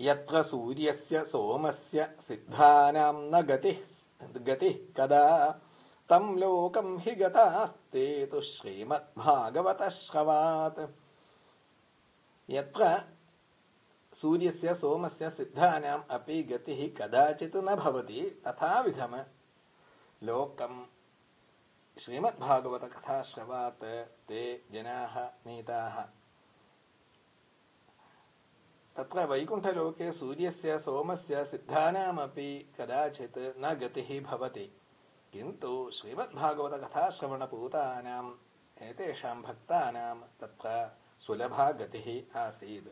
यत्र सूर्यस्य सोमस्य सिद्धानां न गतिः गतिः कदा? तं लोकं हि गतास्ते तु श्रीमद्भागवतश्रवात् यत्र सूर्यस्य सोमस्य सिद्धानाम् अपि गतिः कदाचित् न भवति तथाविधम् लोकं श्रीमद्भागवतकथाश्रवात् ते जनाः नीताः तत्र वैकुण्ठलोके सूर्यस्य सोमस्य सिद्धानामपि कदाचित् न गतिः भवति। किन्तु श्रीमद्भागवतकथाश्रवणपूतानाम् एतेषां भक्तानां तत्र सुलभा गतिः आसीत्